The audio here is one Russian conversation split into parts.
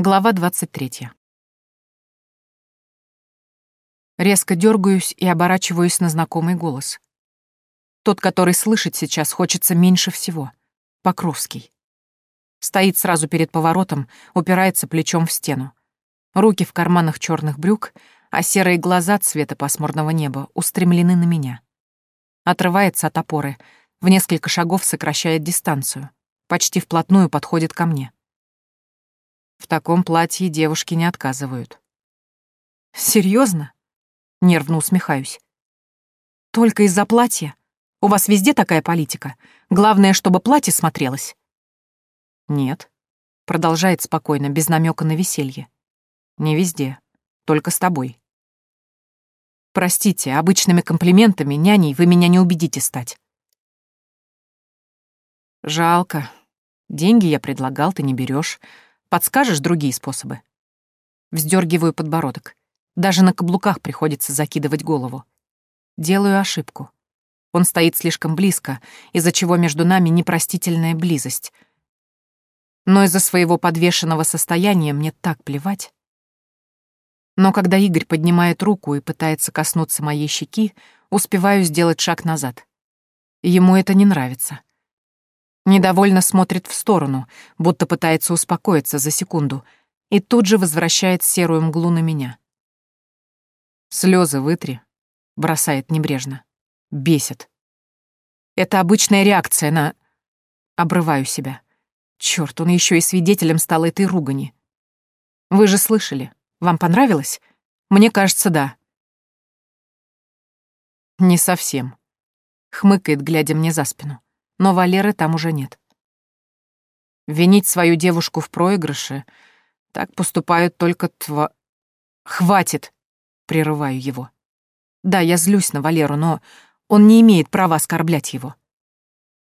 Глава 23. Резко дергаюсь и оборачиваюсь на знакомый голос. Тот, который слышать сейчас хочется меньше всего. Покровский. Стоит сразу перед поворотом, упирается плечом в стену. Руки в карманах черных брюк, а серые глаза цвета пасмурного неба устремлены на меня. Отрывается от опоры, в несколько шагов сокращает дистанцию, почти вплотную подходит ко мне. В таком платье девушки не отказывают. Серьезно? Нервно усмехаюсь. Только из-за платья? У вас везде такая политика? Главное, чтобы платье смотрелось? Нет. Продолжает спокойно, без намека на веселье. Не везде. Только с тобой. Простите, обычными комплиментами, няней, вы меня не убедите стать. Жалко. Деньги я предлагал, ты не берешь. Подскажешь другие способы? Вздергиваю подбородок. Даже на каблуках приходится закидывать голову. Делаю ошибку. Он стоит слишком близко, из-за чего между нами непростительная близость. Но из-за своего подвешенного состояния мне так плевать. Но когда Игорь поднимает руку и пытается коснуться моей щеки, успеваю сделать шаг назад. Ему это не нравится. Недовольно смотрит в сторону, будто пытается успокоиться за секунду, и тут же возвращает серую мглу на меня. Слезы вытри, бросает небрежно. Бесит. Это обычная реакция на... Обрываю себя. Черт, он еще и свидетелем стал этой ругани. Вы же слышали. Вам понравилось? Мне кажется, да. Не совсем. Хмыкает, глядя мне за спину но Валеры там уже нет. Винить свою девушку в проигрыше — так поступают только тва... Хватит! Прерываю его. Да, я злюсь на Валеру, но он не имеет права оскорблять его.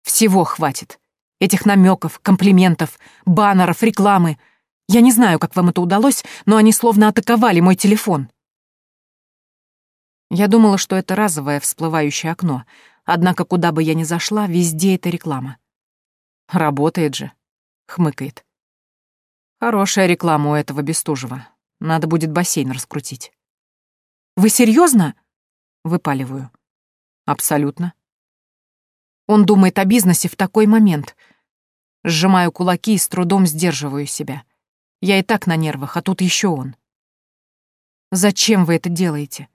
Всего хватит. Этих намеков, комплиментов, баннеров, рекламы. Я не знаю, как вам это удалось, но они словно атаковали мой телефон. Я думала, что это разовое всплывающее окно, Однако куда бы я ни зашла, везде эта реклама. «Работает же», — хмыкает. «Хорошая реклама у этого Бестужева. Надо будет бассейн раскрутить». «Вы серьезно? выпаливаю. «Абсолютно». Он думает о бизнесе в такой момент. Сжимаю кулаки и с трудом сдерживаю себя. Я и так на нервах, а тут еще он. «Зачем вы это делаете?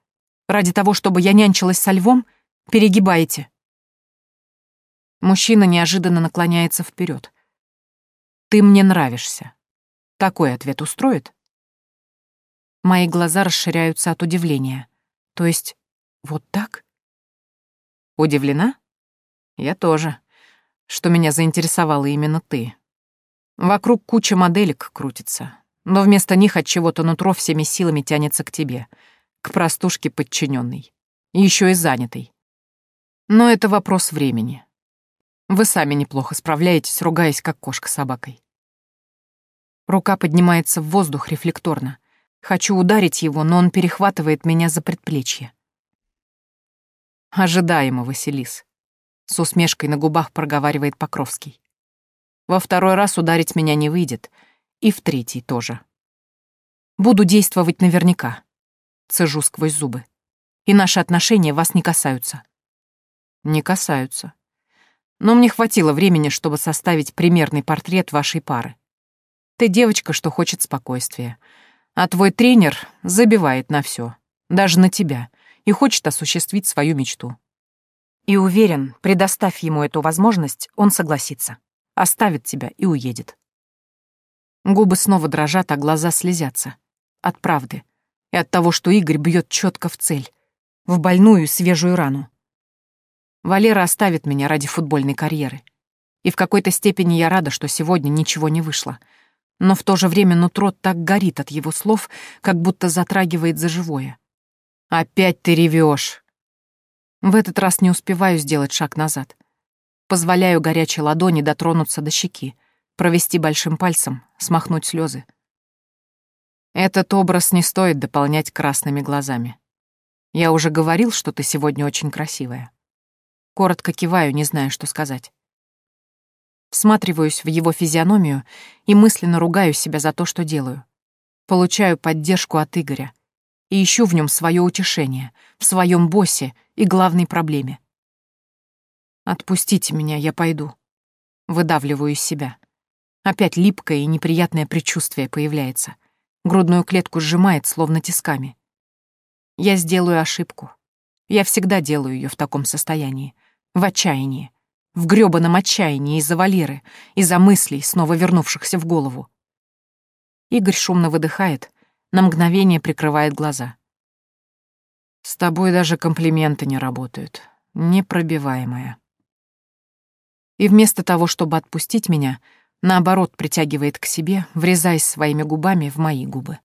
Ради того, чтобы я нянчилась со львом?» Перегибаете. Мужчина неожиданно наклоняется вперед. Ты мне нравишься. Такой ответ устроит? Мои глаза расширяются от удивления. То есть, вот так? Удивлена? Я тоже. Что меня заинтересовало именно ты. Вокруг куча моделек крутится, но вместо них от чего-то нутро всеми силами тянется к тебе, к простушке подчиненной, еще и занятой. Но это вопрос времени. Вы сами неплохо справляетесь, ругаясь, как кошка с собакой. Рука поднимается в воздух рефлекторно. Хочу ударить его, но он перехватывает меня за предплечье. Ожидаемо, Василис. С усмешкой на губах проговаривает Покровский. Во второй раз ударить меня не выйдет, и в третий тоже. Буду действовать наверняка. Цежу сквозь зубы. И наши отношения вас не касаются. Не касаются. Но мне хватило времени, чтобы составить примерный портрет вашей пары. Ты девочка, что хочет спокойствия. А твой тренер забивает на все, даже на тебя, и хочет осуществить свою мечту. И уверен, предоставь ему эту возможность, он согласится. Оставит тебя и уедет. Губы снова дрожат, а глаза слезятся. От правды. И от того, что Игорь бьет четко в цель. В больную свежую рану. Валера оставит меня ради футбольной карьеры. И в какой-то степени я рада, что сегодня ничего не вышло. Но в то же время нутро так горит от его слов, как будто затрагивает за живое. «Опять ты ревешь!» В этот раз не успеваю сделать шаг назад. Позволяю горячей ладони дотронуться до щеки, провести большим пальцем, смахнуть слезы. Этот образ не стоит дополнять красными глазами. Я уже говорил, что ты сегодня очень красивая. Коротко киваю, не зная, что сказать. Всматриваюсь в его физиономию и мысленно ругаю себя за то, что делаю. Получаю поддержку от Игоря и ищу в нем свое утешение, в своем боссе и главной проблеме. «Отпустите меня, я пойду». Выдавливаю из себя. Опять липкое и неприятное предчувствие появляется. Грудную клетку сжимает, словно тисками. Я сделаю ошибку. Я всегда делаю ее в таком состоянии. В отчаянии. В грёбаном отчаянии из-за Валеры, из-за мыслей, снова вернувшихся в голову. Игорь шумно выдыхает, на мгновение прикрывает глаза. «С тобой даже комплименты не работают. Непробиваемая». И вместо того, чтобы отпустить меня, наоборот притягивает к себе, врезаясь своими губами в мои губы.